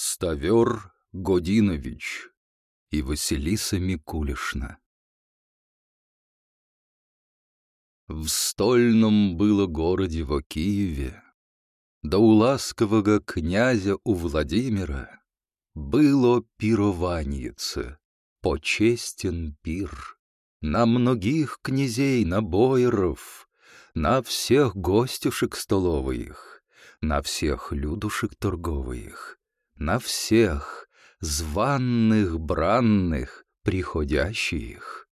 Ставер Годинович и Василиса Микулишна. В стольном было городе во Киеве, да у ласкового князя у Владимира было пированице, почестен пир, на многих князей, на бояров, на всех гостюшек столовых, на всех людушек торговых, на всех званных, бранных, приходящих.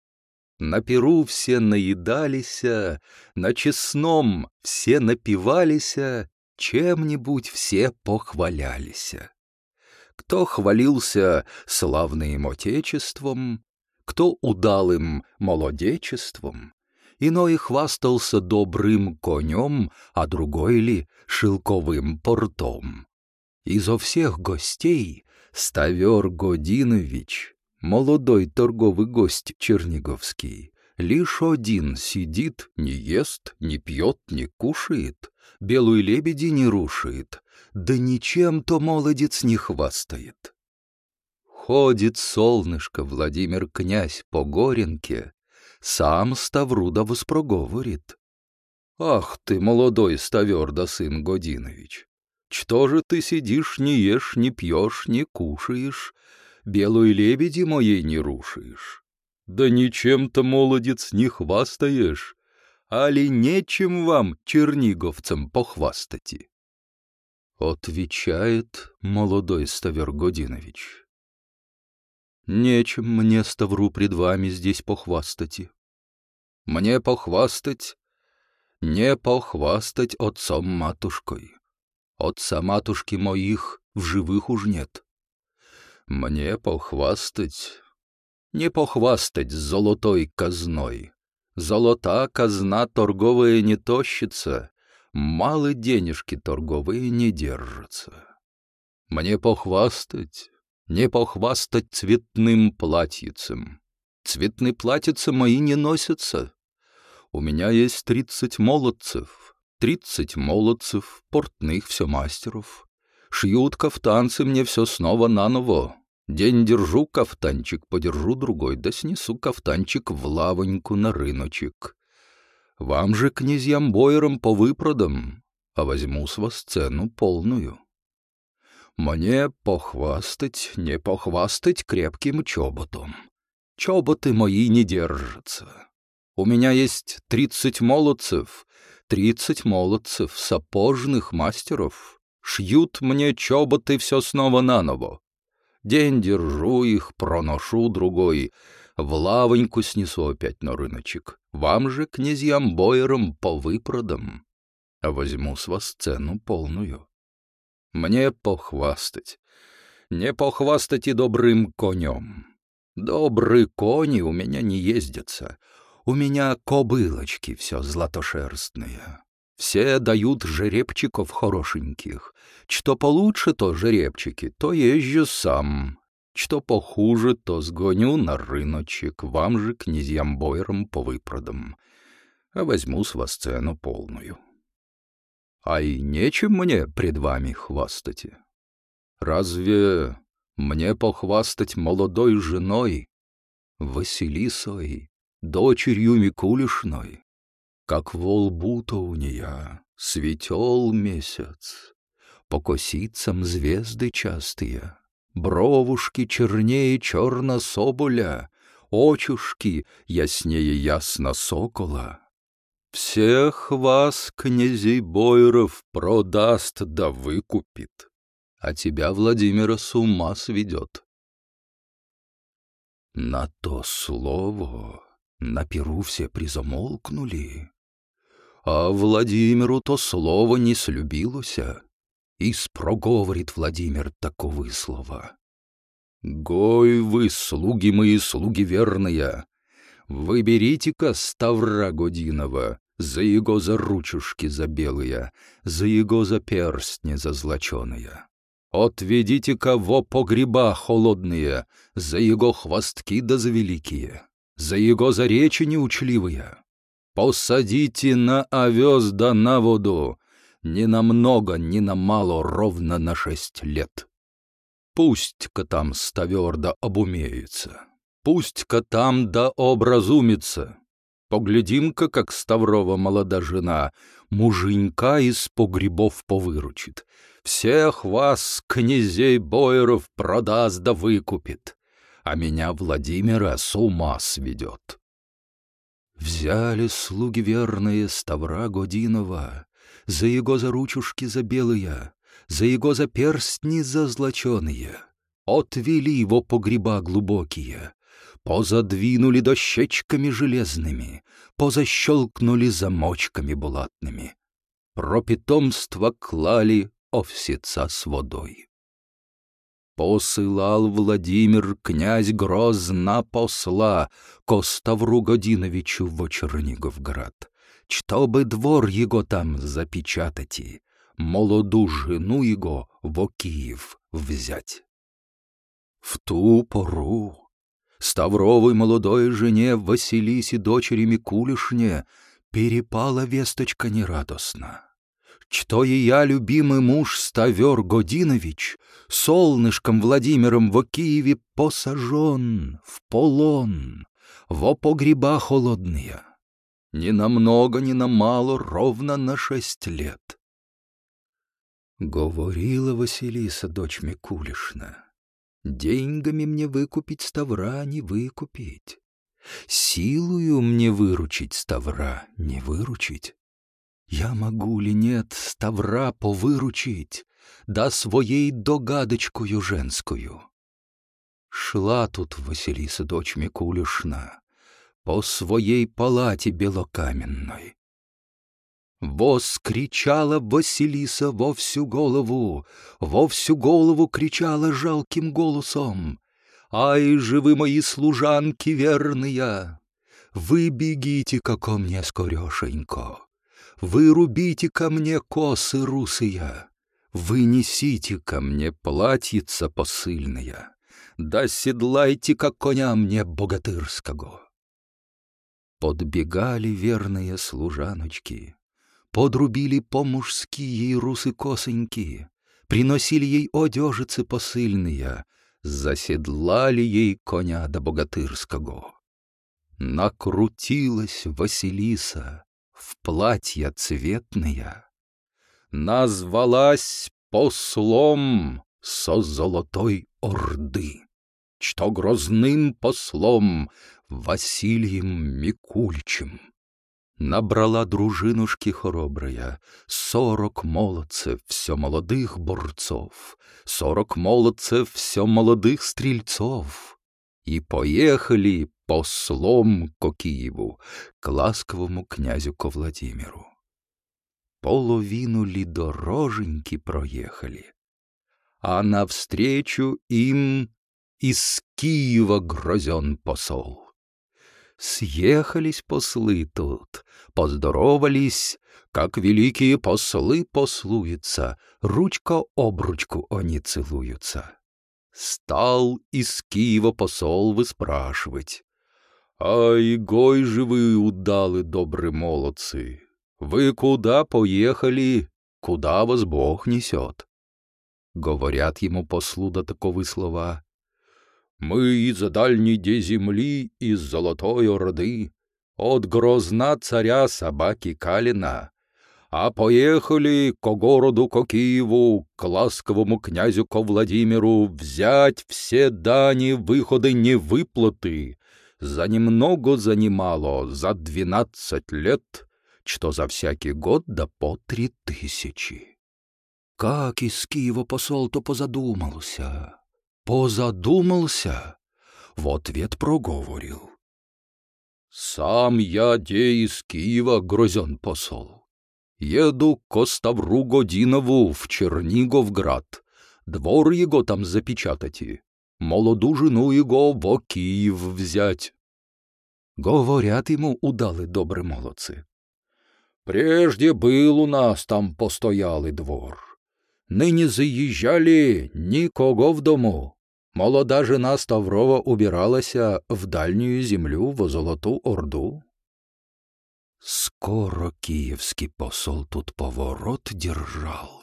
На перу все наедалися, на честном все напивалися, чем-нибудь все похвалялися. Кто хвалился славным отечеством, кто удалым молодечеством, иной хвастался добрым конем, а другой ли шелковым портом. Изо всех гостей Ставер Годинович, молодой торговый гость черниговский, лишь один сидит, не ест, не пьет, не кушает, белую лебеди не рушит, да ничем-то молодец не хвастает. Ходит солнышко Владимир князь по горенке, сам Ставруда воспроговорит. «Ах ты, молодой Ставер да сын Годинович, что же ты сидишь, не ешь, не пьешь, не кушаешь, белую лебеди моей не рушишь? Да ничем-то, молодец, не хвастаешь, али нечем вам, черниговцам, похвастати? Отвечает молодой Ставер Годинович. Нечем мне, Ставру, пред вами здесь похвастати. Мне похвастать, не похвастать отцом-матушкой. Отца матушки моих в живых уж нет. Мне похвастать, не похвастать золотой казной. Золота казна торговая не тощится, мало денежки торговые не держатся. Мне похвастать, не похвастать цветным платьицем. Цветные платьица мои не носятся. У меня есть тридцать молодцев, Тридцать молодцев, портных все мастеров. Шьют кафтанцы мне все снова наново. День держу кафтанчик, подержу другой, да снесу кафтанчик в лавоньку на рыночек. Вам же, князьям-боярам, по выпродам, а возьму с вас цену полную. Мне похвастать, не похвастать крепким чоботом. Чоботы мои не держатся. У меня есть тридцать молодцев, тридцать молодцев, сапожных мастеров. Шьют мне чоботы все снова наново. День держу их, проношу другой, в лавоньку снесу опять на рыночек. Вам же, князьям-боярам, по выпродам. А возьму с вас цену полную. Мне похвастать. Не похвастать и добрым конем. Добрые кони у меня не ездятся. У меня кобылочки все златошерстные. Все дают жеребчиков хорошеньких. Что получше, то жеребчики, то езжу сам. Что похуже, то сгоню на рыночек, вам же, князьям-бойрам, по выпродам. А возьму с вас цену полную. А и нечем мне пред вами хвастать. Разве мне похвастать молодой женой, Василисой, дочерью Микулишной. Как во у нея светел месяц, по косицам звезды частые, бровушки чернее черно соболя, очушки яснее ясно сокола. Всех вас, князей Бойров, продаст да выкупит, а тебя, Владимира, с ума сведет. На то слово на перу все призамолкнули, а Владимиру то слово не слюбилося, и спроговорит Владимир таковы слова. «Гой вы, слуги мои, слуги верные, выберите-ка Ставра Годинова, за его за ручушки за белые, за его за перстни за злоченые. Отведите кого погреба холодные, за его хвостки да за великие за его за речи неучливые. Посадите на овес да на воду, ни на много, ни на мало, ровно на шесть лет. Пусть-ка там ставер обумеется, пусть-ка там да образумится. Поглядим-ка, как Ставрова молода жена муженька из погребов повыручит. Всех вас, князей Бойеров, продаст да выкупит, а меня Владимира с ума сведет. Взяли слуги верные Ставра Годинова, за его за ручушки за белые, за его за перстни зазлоченные, отвели его погреба глубокие, позадвинули дощечками железными, позащелкнули замочками булатными, про питомство клали овсеца с водой. Посылал Владимир князь грозна посла Коставру Годиновичу в Черниговград, чтобы двор его там запечатати, молоду жену его в Киев взять. В ту пору Ставровой молодой жене Василисе дочери Микулишне перепала весточка нерадостна. Что и я, любимый муж Ставер Годинович, солнышком Владимиром в Киеве посажен в полон, во погреба холодные. Ни на много, ни на мало, ровно на шесть лет. Говорила Василиса, дочь Микулишна, деньгами мне выкупить ставра не выкупить. Силую мне выручить ставра не выручить. Я могу ли нет ставра повыручить, да своей догадочкою женскую? Шла тут Василиса, дочь Микулишна, по своей палате белокаменной, Воз кричала Василиса во всю голову, во всю голову кричала жалким голосом. «Ай же вы, мои служанки верные! Вы бегите ко мне скорешенько! Вы рубите ко мне косы русые! Вы несите ко мне платьица посыльные! Да седлайте, как коня мне богатырского!» Подбегали верные служаночки, Подрубили по-мужски ей русы косоньки, Приносили ей одежицы посыльные, Заседлали ей коня до богатырского. Накрутилась Василиса в платья цветные, Назвалась послом со золотой орды, Что грозным послом Василием Микульчем. Набрала дружинушки хоробрая, сорок молодцев, все молодых борцов, сорок молодцев, все молодых стрельцов. И поехали послом ко Киеву, к ласковому князю ко Владимиру. Половину ли дороженьки проехали, а навстречу им из Киева грозен посол. Съехались послы тут, поздоровались, как великие послы послуются, ручка об ручку они целуются. Стал из Киева посол выспрашивать. «Ай, гой же вы, удалы добрые молодцы! Вы куда поехали? Куда вас Бог несет?» Говорят ему послу до таковы слова. Мы из-за дальней де земли, из золотой орды, от грозна царя собаки Калина, а поехали ко городу, ко Киеву, к ласковому князю ко Владимиру взять все дани, выходы, невыплаты, за немного, за немало, за двенадцать лет, что за всякий год да по три тысячи. Как из Киева посол-то позадумался, позадумался, в ответ проговорил. «Сам я де из Киева, грозен посол. Еду к Ставру Годинову в Черниговград, двор его там запечатати, молоду жену его во Киев взять». Говорят ему удали добрые молодцы. Прежде был у нас там постоялый двор. Ныне заезжали никого в дому, Молода жена Ставрова убиралася в дальнюю землю во Золоту Орду. Скоро киевский посол тут поворот держал,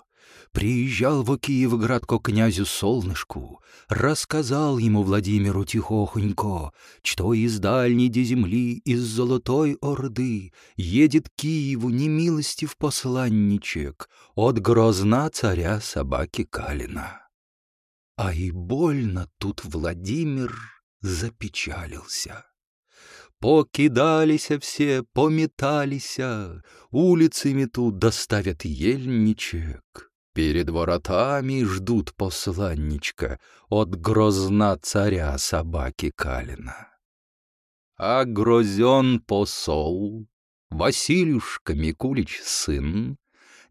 Приезжал во Киевград ко князю Солнышку, рассказал ему Владимиру тихохонько, что из дальней де земли, из Золотой Орды, едет Киеву немилостив посланничек от грозна царя собаки Калина. А и больно тут Владимир запечалился. Покидалися все, пометалися, улицами тут доставят ельничек. Перед воротами ждут посланничка от грозна царя собаки Калина. А грозен посол, Василюшка Микулич сын,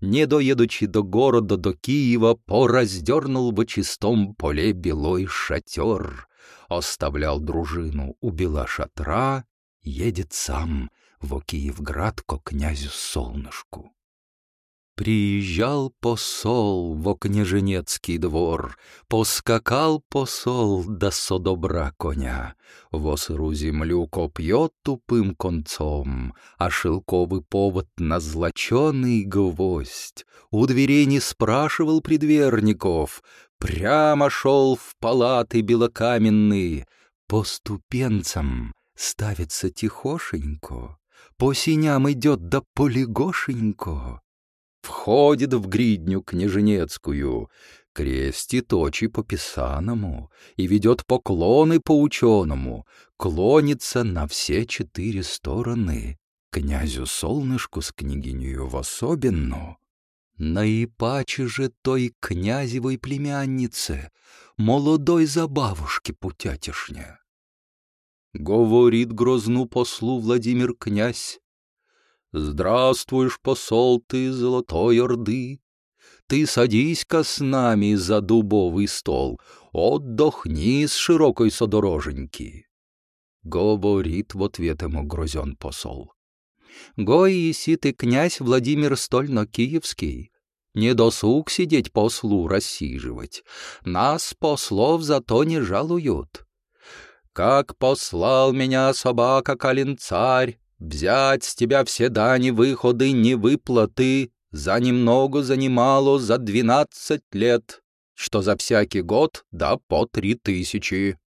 не доедучи до города, до Киева, пораздернул в чистом поле белой шатер, оставлял дружину у бела шатра, едет сам в Киевград ко князю Солнышку. Приезжал посол во княженецкий двор, Поскакал посол до содобра коня, Во сыру землю копье тупым концом, А шелковый повод на злоченый гвоздь. У дверей не спрашивал предверников, Прямо шел в палаты белокаменные, По ступенцам ставится тихошенько, По синям идет да полегошенько, Входит в гридню княженецкую, крестит очи по писаному и ведет поклоны по ученому, клонится на все четыре стороны, князю солнышку с княгинею в особенную. Наипаче же той князевой племяннице, молодой забавушки путятишня. Говорит грозну послу Владимир князь, Здравствуешь, посол ты Золотой Орды! Ты садись-ка с нами за дубовый стол, Отдохни с широкой содороженьки. Говорит в ответ ему грозен посол. Гой, еси ты князь Владимир Стольно-Киевский, Не досуг сидеть послу рассиживать, Нас, послов, зато не жалуют. Как послал меня собака Калин-царь, Взять с тебя все дани, выходы, не выплаты, За немного, за немало, за двенадцать лет, Что за всякий год да по три тысячи.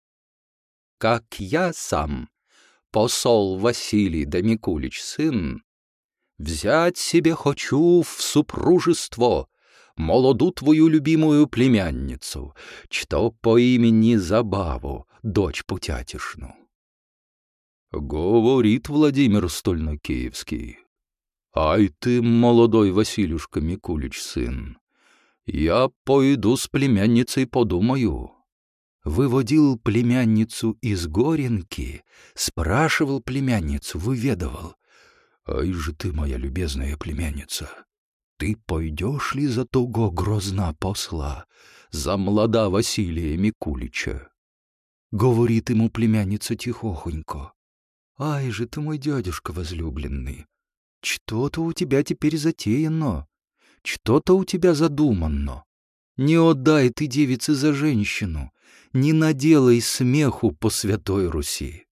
Как я сам, посол Василий Домикулич сын, Взять себе хочу в супружество Молоду твою любимую племянницу, Что по имени Забаву, дочь путятишну. Говорит Владимир Стольно-Киевский. Ай ты, молодой Василюшка Микулич сын, я пойду с племянницей подумаю. Выводил племянницу из Горенки, спрашивал племянницу, выведывал. Ай же ты, моя любезная племянница, ты пойдешь ли за того грозна посла, за млада Василия Микулича? Говорит ему племянница тихохонько. «Ай же ты мой дядюшка возлюбленный! Что-то у тебя теперь затеяно, что-то у тебя задумано. Не отдай ты девице за женщину, не наделай смеху по святой Руси!»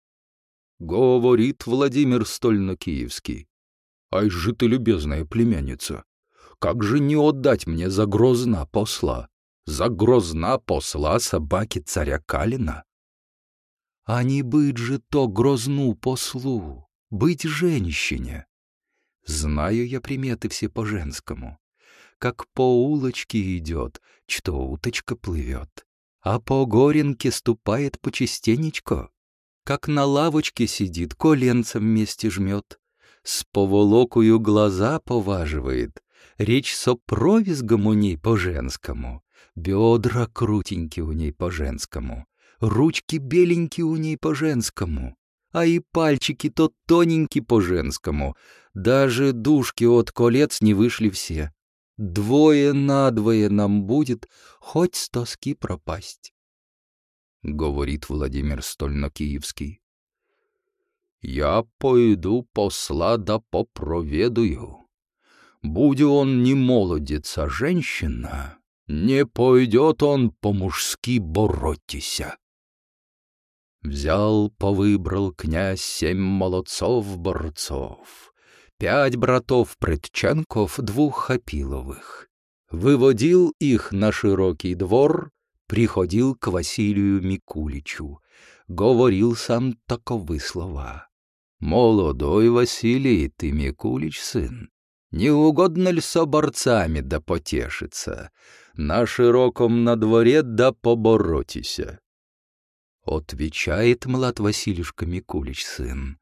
Говорит Владимир Стольно-Киевский. «Ай же ты, любезная племянница! Как же не отдать мне за грозна посла, за грозна посла собаки царя Калина?» А не быть же то грозну послу, быть женщине. Знаю я приметы все по-женскому. Как по улочке идет, что уточка плывет, а по горенке ступает почастенечко, как на лавочке сидит, коленцем вместе жмет, с поволокую глаза поваживает, речь со провизгом у ней по-женскому, бедра крутенькие у ней по-женскому, ручки беленькие у ней по-женскому, а и пальчики то тоненькие по-женскому, даже душки от колец не вышли все. Двое на двое нам будет, хоть с тоски пропасть. Говорит Владимир Стольно-Киевский. Я пойду посла да попроведую. Будь он не молодец, а женщина, не пойдет он по-мужски боротися. Взял, повыбрал князь семь молодцов-борцов, Пять братов Прытченков, двух Хапиловых. выводил их на широкий двор, приходил к Василию Микуличу, говорил сам таковы слова. «Молодой Василий, ты Микулич сын, не угодно ли со борцами да потешиться? На широком на дворе да поборотися?» Отвечает млад Василишка Микулич сын.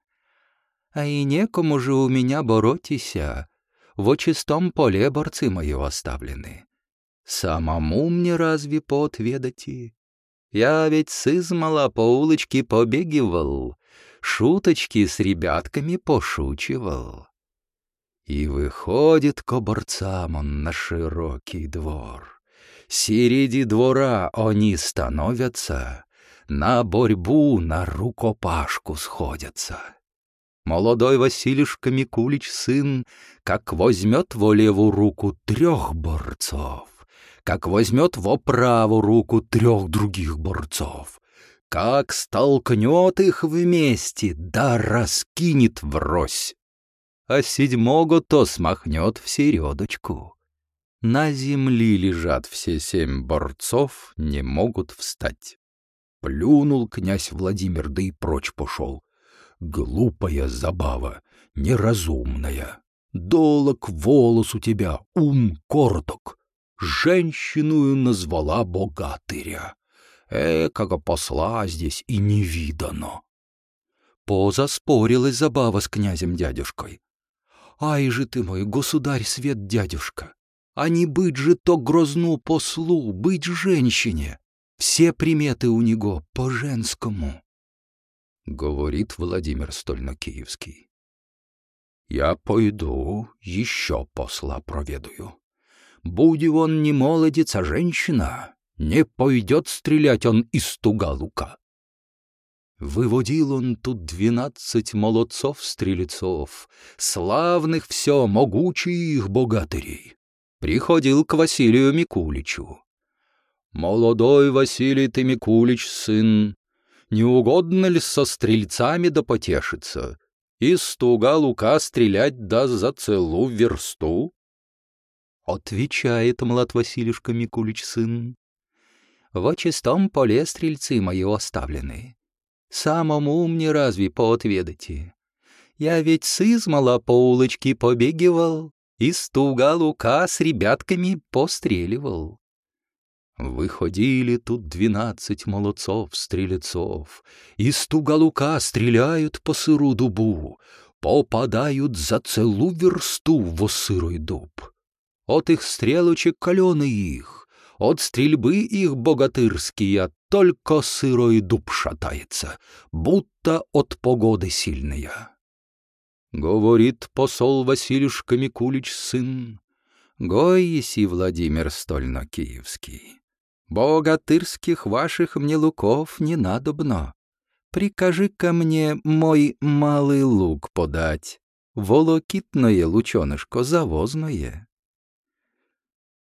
«А и некому же у меня боротися, в чистом поле борцы мои оставлены. Самому мне разве поотведати? Я ведь сызмала по улочке побегивал, шуточки с ребятками пошучивал. И выходит к борцам он на широкий двор. Середи двора они становятся, на борьбу, на рукопашку сходятся. Молодой Василишка Микулич сын, как возьмет во левую руку трех борцов, как возьмет во правую руку трех других борцов, как столкнет их вместе, да раскинет врозь, а седьмого то смахнет в середочку. На земли лежат все семь борцов, не могут встать. Плюнул князь Владимир, да и прочь пошел. Глупая забава, неразумная. Долог волос у тебя, ум короток. Женщину назвала богатыря. Экого посла здесь и не видано. Позаспорилась забава с князем-дядюшкой. Ай же ты мой, государь свет дядюшка! А не быть же то грозну послу, быть женщине! Все приметы у него по-женскому говорит Владимир Стольно-Киевский. Я пойду, еще посла проведаю. Будь он не молодец, а женщина, не пойдет стрелять он из туга лука. Выводил он тут двенадцать молодцов-стрелецов, славных все, могучих богатырей. Приходил к Василию Микуличу. «Молодой Василий ты Микулич, сын, не угодно ли со стрельцами да потешиться? Из туга лука стрелять да за целую версту? Отвечает млад Василишка Микулич сын. Во чистом поле стрельцы мои оставлены. Самому мне разве поотведати? Я ведь с измала по улочке побегивал, из туга лука с ребятками постреливал. Выходили тут двенадцать молодцов-стрелецов, Из туголука стреляют по сыру дубу, Попадают за целую версту во сырой дуб. От их стрелочек каленый их, От стрельбы их богатырские Только сырой дуб шатается, Будто от погоды сильная. Говорит посол Василюшка Микулич сын, Гой еси Владимир Стольно-Киевский. Богатырских ваших мне луков не надобно. прикажи ко мне мой малый лук подать, волокитное лучонышко завозное.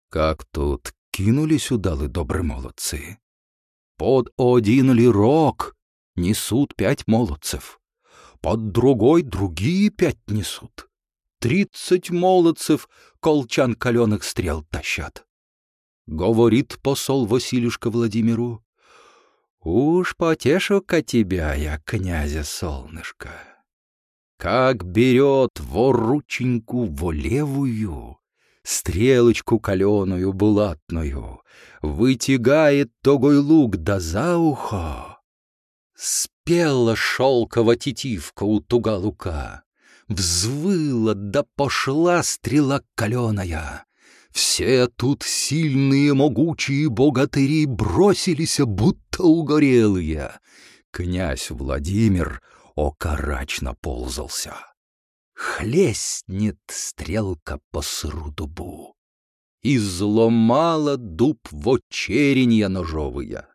Как тут кинулись удалы добрые молодцы. Под один лирок несут пять молодцев, под другой другие пять несут. Тридцать молодцев колчан каленых стрел тащат. Говорит посол Василюшка Владимиру. Уж потешу-ка тебя я, князя солнышко. Как берет ворученьку во левую, Стрелочку каленую булатную, Вытягает тогой лук да за ухо. Спела шелкова тетивка у туга лука, Взвыла да пошла стрела каленая, все тут сильные, могучие богатыри бросились, будто угорелые. Князь Владимир окорачно ползался. Хлестнет стрелка по сыру дубу. Изломала дуб в очеренья ножовые.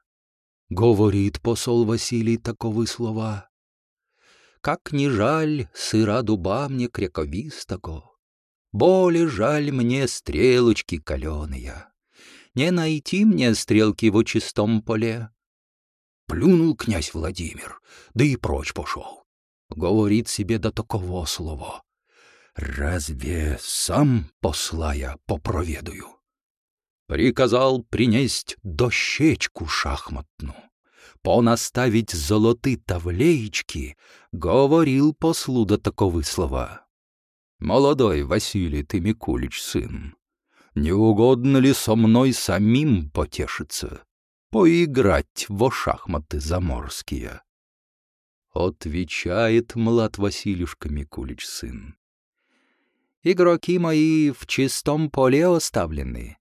Говорит посол Василий таковы слова. Как не жаль сыра дуба мне крековистого, более жаль мне стрелочки каленые. Не найти мне стрелки в чистом поле. Плюнул князь Владимир, да и прочь пошел. Говорит себе до такого слова. Разве сам посла я попроведую? приказал принесть дощечку шахматну, понаставить золоты тавлеечки, говорил послу до таковы слова. «Молодой Василий ты, Микулич, сын, не угодно ли со мной самим потешиться, поиграть во шахматы заморские?» Отвечает млад Василюшка Микулич сын. «Игроки мои в чистом поле оставлены,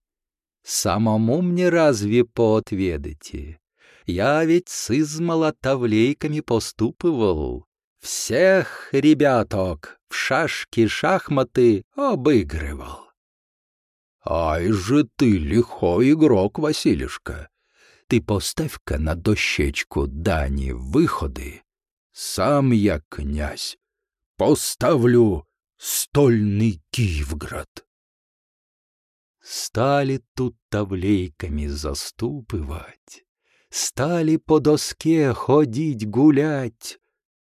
Самому мне разве поотведайте? Я ведь с измала тавлейками поступывал. Всех ребяток в шашки-шахматы обыгрывал. Ай же ты лихой игрок, Василишка. Ты поставь-ка на дощечку дани выходы. Сам я, князь, поставлю стольный Киевград. Стали тут тавлейками заступывать, Стали по доске ходить гулять.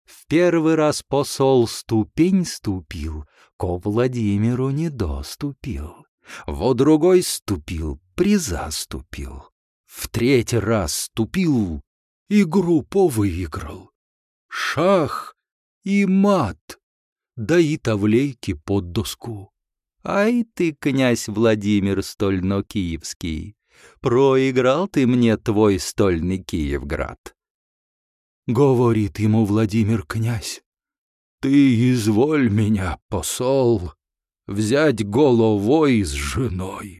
В первый раз посол ступень ступил, Ко Владимиру не доступил. Во другой ступил, приза ступил. В третий раз ступил, игру повыиграл. Шах и мат, да и тавлейки под доску. Ай ты, князь Владимир Стольно-Киевский, проиграл ты мне твой стольный Киевград. Говорит ему Владимир князь, ты изволь меня, посол, взять головой с женой.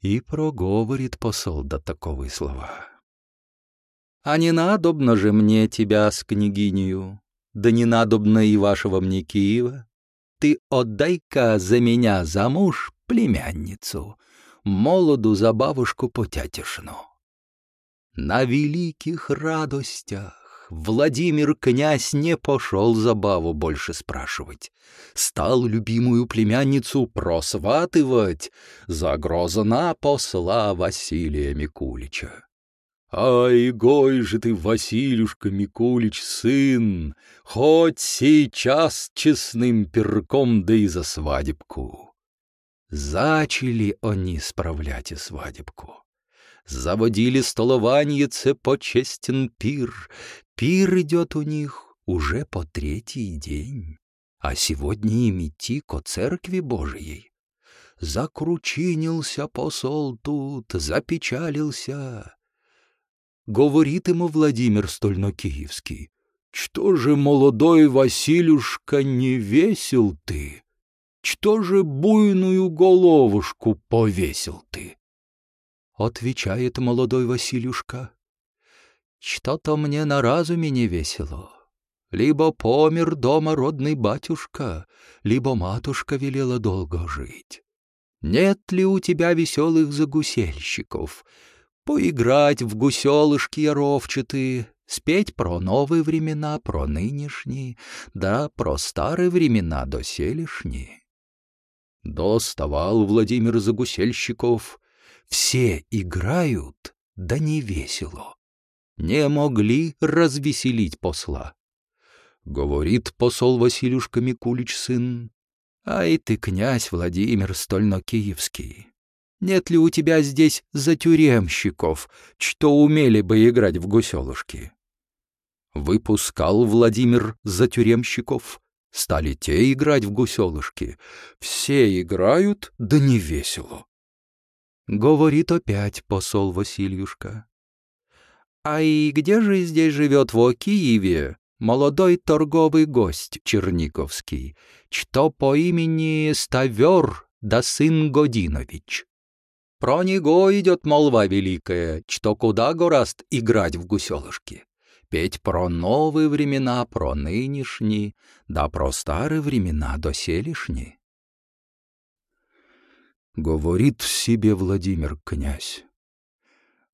И проговорит посол до таковы слова. А не надобно же мне тебя с княгинью, да не надобно и вашего мне Киева, ты отдай-ка за меня замуж племянницу, молоду за бабушку потятишну. На великих радостях Владимир князь не пошел забаву больше спрашивать. Стал любимую племянницу просватывать за грозна посла Василия Микулича. Ай, гой же ты, Василюшка Микулич, сын, Хоть сейчас честным перком, да и за свадебку. Зачали они справлять и свадебку. Заводили столованьице почестен пир. Пир идет у них уже по третий день. А сегодня им идти ко церкви Божией. Закручинился посол тут, запечалился говорит ему Владимир Стольно-Киевский. «Что же, молодой Василюшка, не весел ты? Что же буйную головушку повесил ты?» Отвечает молодой Василюшка. «Что-то мне на разуме не весело. Либо помер дома родный батюшка, либо матушка велела долго жить. Нет ли у тебя веселых загусельщиков?» поиграть в гуселышки яровчатые, спеть про новые времена, про нынешние, да про старые времена доселишние. Доставал Владимир Загусельщиков. Все играют, да не весело. Не могли развеселить посла. Говорит посол Василюшка Микулич сын, «Ай ты, князь Владимир Стольно-Киевский, нет ли у тебя здесь затюремщиков, что умели бы играть в гуселушки? Выпускал Владимир затюремщиков. Стали те играть в гуселушки. Все играют, да не весело. Говорит опять посол Васильюшка. А и где же здесь живет в Киеве молодой торговый гость Черниковский, что по имени Ставер да сын Годинович? Про него идет молва великая, что куда гораст играть в гуселышки. Петь про новые времена, про нынешние, да про старые времена доселишние. Говорит себе Владимир князь,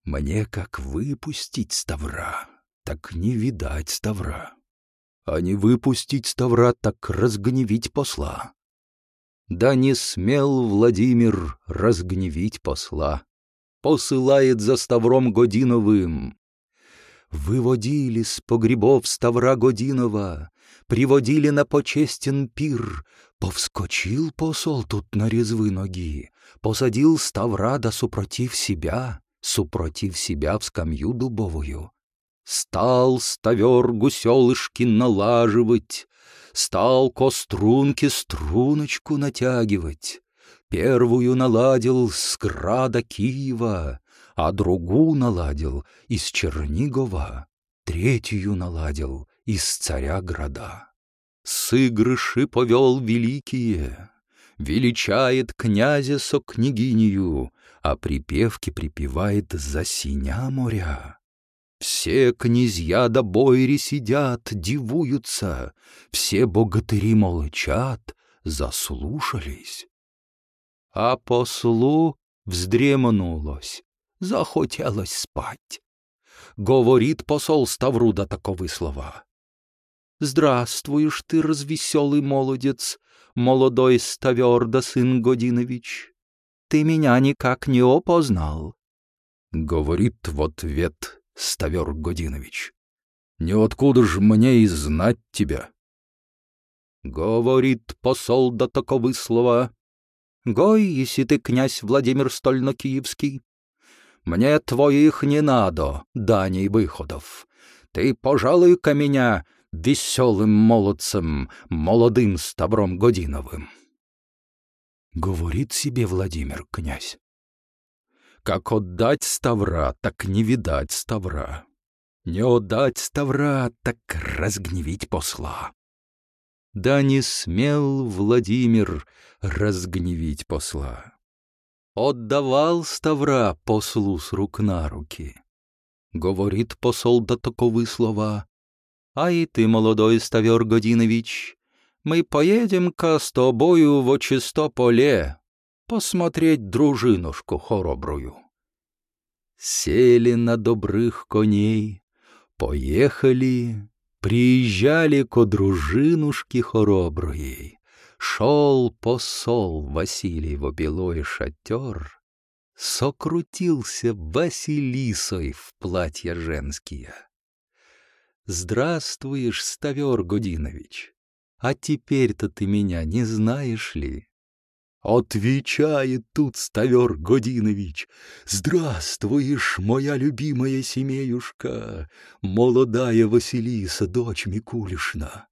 мне как выпустить ставра, так не видать ставра, а не выпустить ставра, так разгневить посла. Да не смел Владимир разгневить посла. Посылает за Ставром Годиновым. Выводили с погребов Ставра Годинова, приводили на почестен пир. Повскочил посол тут на резвы ноги, посадил Ставрада супротив себя, супротив себя в скамью дубовую. Стал ставер гуселышки налаживать, стал кострунки струночку натягивать. Первую наладил с града Киева, а другую наладил из Чернигова, третью наладил из царя града. Сыгрыши повел великие, величает князя со княгинью, а припевки припевает за синя моря. Все князья до бойри сидят, дивуются, все богатыри молчат, заслушались. А послу вздремнулось, захотелось спать. Говорит посол Ставруда таковы слова. «Здравствуешь ты, развеселый молодец, молодой Ставерда сын Годинович. Ты меня никак не опознал». Говорит в ответ Ставер Годинович. «Не откуда ж мне и знать тебя?» Говорит посол да таковы слова. «Гой, если ты князь Владимир Стольно-Киевский, мне твоих не надо, даней выходов. Ты пожалуй-ка меня веселым молодцем, молодым Ставром Годиновым». Говорит себе Владимир князь. Как отдать ставра, так не видать ставра. Не отдать ставра, так разгневить посла. Да не смел Владимир разгневить посла отдавал ставра послу с рук на руки. Говорит посол до таковы слова. «А и ты, молодой ставер Годинович, мы поедем-ка с тобою в очисто поле посмотреть дружинушку хоробрую». Сели на добрых коней, поехали, приезжали ко дружинушке хороброй шел посол Василий в белой шатер, сокрутился Василисой в платья женские. Здравствуешь, Ставер Гудинович, а теперь-то ты меня не знаешь ли? Отвечает тут Ставер Годинович. «Здравствуешь, моя любимая семеюшка, молодая Василиса, дочь Микулишна.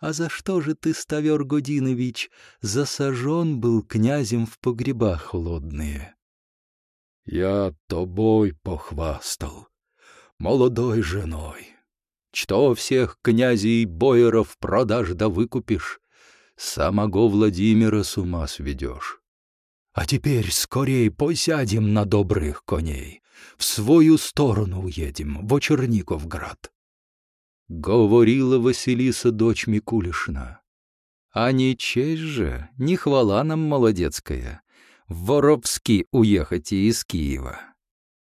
А за что же ты, Ставер Годинович, засажен был князем в погреба холодные? Я тобой похвастал, молодой женой. Что всех князей боеров продашь да выкупишь, самого Владимира с ума сведешь. А теперь скорей посядем на добрых коней, в свою сторону уедем, в Черниковград. Говорила Василиса, дочь Микулишна. А не честь же, не хвала нам молодецкая, в Воровски уехать из Киева.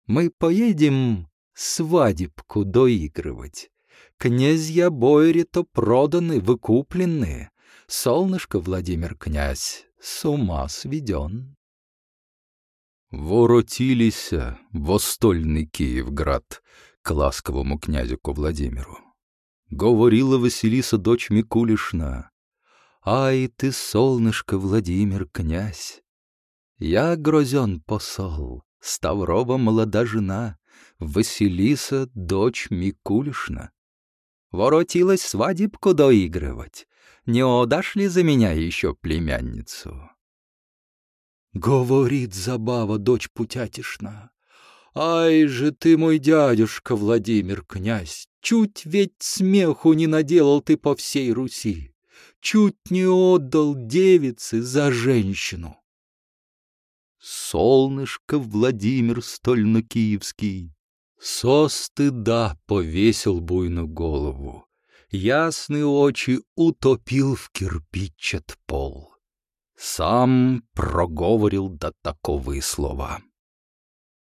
Мы поедем свадебку доигрывать. Князья Бойри-то проданы, выкуплены. Солнышко Владимир князь с ума сведен. Воротились востольный Киевград к ласковому князю Владимиру. Говорила Василиса, дочь Микулишна. Ай ты, солнышко, Владимир, князь! Я грозен посол, Ставрова молода жена, Василиса, дочь Микулишна. Воротилась свадебку доигрывать. Не отдашь ли за меня еще племянницу? Говорит забава, дочь путятишна. Ай же ты, мой дядюшка Владимир, князь, Чуть ведь смеху не наделал ты по всей Руси, Чуть не отдал девицы за женщину. Солнышко Владимир стольно-киевский Со стыда повесил буйную голову, Ясные очи утопил в кирпичат пол. Сам проговорил до таковые слова.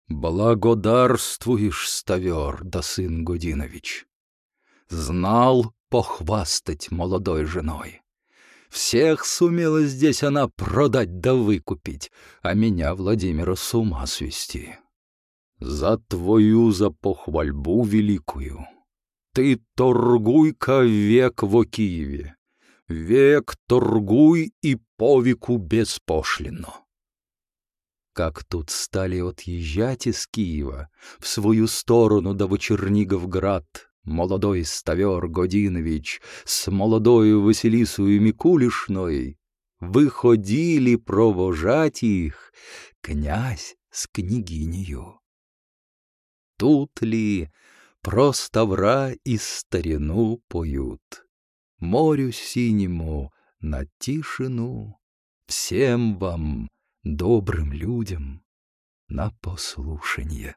Благодарствуешь, ставер, да сын Гудинович. Знал похвастать молодой женой. Всех сумела здесь она продать да выкупить, а меня, Владимира, с ума свести. За твою за похвальбу великую, Ты торгуй-ка век во Киеве, век торгуй и по веку беспошлино. Как тут стали отъезжать из Киева в свою сторону да в Черниговград, молодой Ставер Годинович с молодою Василисою Микулишной, выходили провожать их князь с княгинею. Тут ли про Ставра и старину поют, морю синему на тишину, всем вам, добрым людям, на послушание.